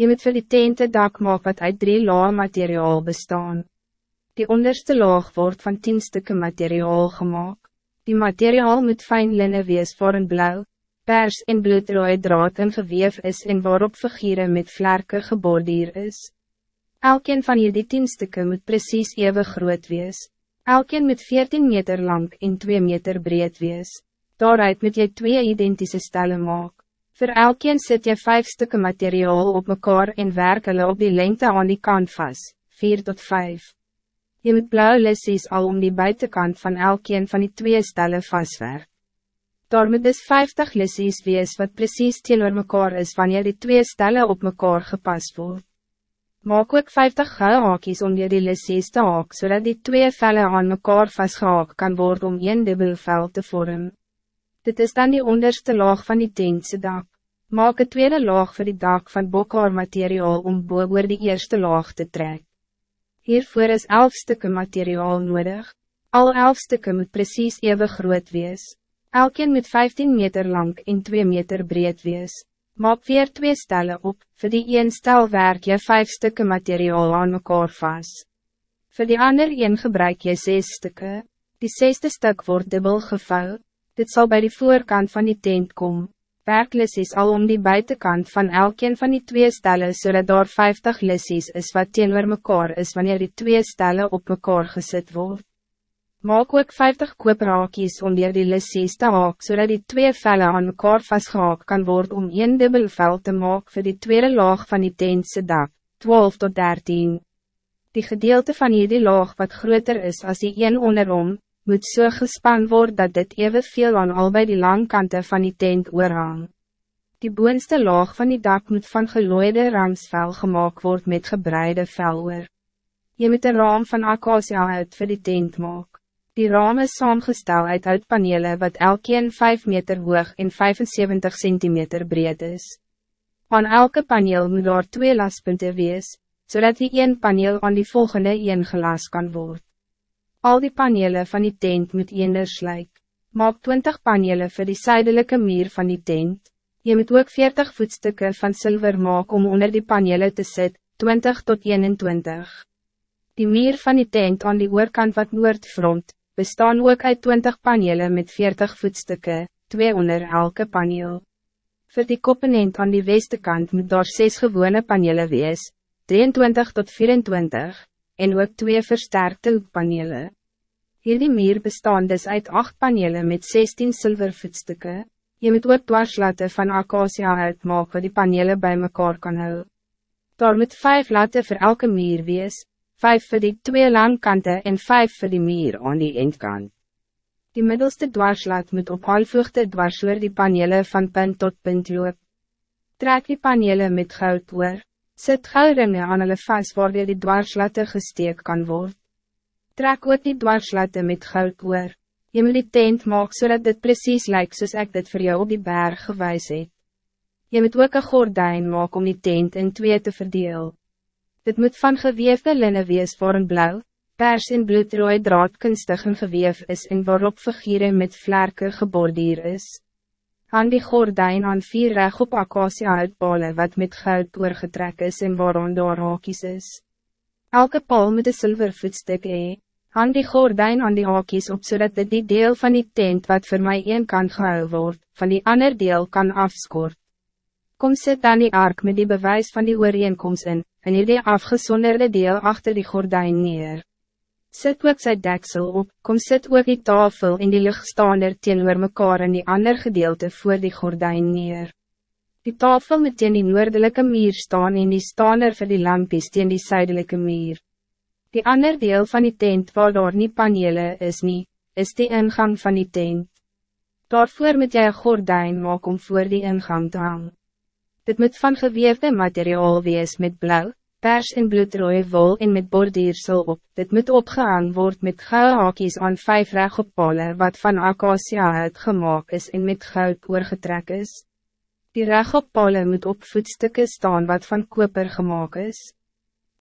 Je moet vir die tent een dak maak wat uit drie laag materiaal bestaan. Die onderste laag wordt van tien stukken materiaal gemaakt. Die materiaal moet fijn linnen wees voor een blauw, pers en bloedrooie draad en geweef is en waarop figure met vlerke gebordier is. Elkeen van hierdie tien stukken moet precies even groot wees. Elkeen moet 14 meter lang en 2 meter breed wees. Daaruit moet jy twee identische stellen maak. Voor elkeen zet je vijf stukken materiaal op mekaar en werk hulle op die lengte aan die kant vast, 4 tot 5. Je moet blauwe lissies al om die buitenkant van elkeen van die twee stellen vastwerk. Daar moet dus 50 lissies wees wat precies teenoor mekaar is wanneer die twee stellen op mekaar gepast wordt. Maak ook 50 gouden haakjes om die lissies te haak, zodat die twee vellen aan mekaar vastgehaak kan worden om een dubbel vel te vormen. Dit is dan die onderste laag van die tentse dak. Maak een tweede laag voor die dak van bokhaar materiaal om boven die eerste laag te trekken. Hiervoor is elf stukken materiaal nodig. Al elf stukken moet precies even groot wees. Elkeen moet 15 meter lang en 2 meter breed wees. Maak weer twee stellen op, voor die een stel werk je vijf stukken materiaal aan mekaar vast. Voor die ander een gebruik je zes stukken. Die zesde stuk wordt dubbel gevouw. Dit zal bij de voorkant van die tent komen. Werklis is al om die buitenkant van elkeen van die twee stellen zodat daar 50 lissies is wat teenoor mekaar is wanneer die twee stellen op mekaar gezet wordt. Maak ook 50 kooprakies om weer die lissies te haak, zodat die twee vellen aan mekaar vastgehaak kan worden om een dubbel vel te maak voor die tweede laag van die tentse dak, 12 tot 13. Die gedeelte van hierdie laag wat groter is als die een onderom, moet so gespan worden dat dit even veel aan al bij die langkante van die tent oorhang. Die boonste laag van die dak moet van gelooide ramsvel gemaakt worden met gebreide vel oor. Je moet een raam van acacia uit voor die tent maken. Die raam is saamgestel uit houtpanele wat elkeen 5 meter hoog en 75 centimeter breed is. Aan elke paneel moet daar twee laspunte wees, zodat die een paneel aan die volgende een gelas kan worden. Al die panelen van die tent moet eenders lyk. Maak 20 panelen voor die zuidelijke muur van die tent. Je moet ook 40 voetstukken van zilver maak om onder die panelen te zetten, 20 tot 21. Die muur van die tent aan die oorkant wat noordfront, bestaan ook uit 20 panelen met 40 voetstukken, twee onder elke paneel. Voor die koppenend aan die westekant moet daar 6 gewone panelen wees, 23 tot 24, en ook twee versterkte panelen. Hierdie muur bestaan dus uit 8 panelen met 16 zilvervoetstukken. Je moet ook dwarslaten van acacia uitmaak wat die panelen bij mekaar kan hou. Daar moet 5 laten voor elke muur wees, vijf voor die twee langkanten en vijf voor die meer aan die eindkant. Die middelste dwarslaat moet op halfvluchte dwars oor die panelen van punt tot punt loop. Trek die panelen met goud oor, sit goudringe aan hulle vast waar die dwarslatte gesteek kan worden. Trek ook die dwarslatte met goud oor. Je moet die tent maak zodat dit precies lijkt soos ek dit voor jou op die berg gewys het. Je moet ook een gordijn maak om die tent in twee te verdelen. Dit moet van geweefde linnen wees voor een blauw, pers en bloedrooi draad kunstig en geweef is en waarop figure met vlerke gebordier is. Aan die gordijn aan vier reg op acacia uitpale wat met goud oorgetrek is en waarom daar hakies is. Elke paal met een zilver voetstuk hee. Aan die gordijn aan die hakies op zodat dit die deel van die tent wat voor mij een kan gehou word, van die ander deel kan afskort. Kom sit dan die ark met die bewijs van die ooreenkomst in, en hier die afgesonderde deel achter die gordijn neer. Sit ook sy deksel op, kom sit ook die tafel in die luchtstaander teenoor mekaar in die ander gedeelte voor die gordijn neer. Die tafel moet teen die noordelijke muur staan en die staander vir die lampies teen die zuidelijke muur. Die ander deel van die tent waar daar nie panele is nie, is die ingang van die tent. Daarvoor moet jy een gordijn maak om voor die ingang te hangen. Dit moet van geweefde materiaal wees met blauw, pers en bloedrooie wol en met bordiersel op. Dit moet opgehang worden met gouden haakjes aan vijf regoppale wat van acacia uitgemaakt is en met goud oorgetrek is. Die regoppale moet op voetstukken staan wat van koper gemaakt is.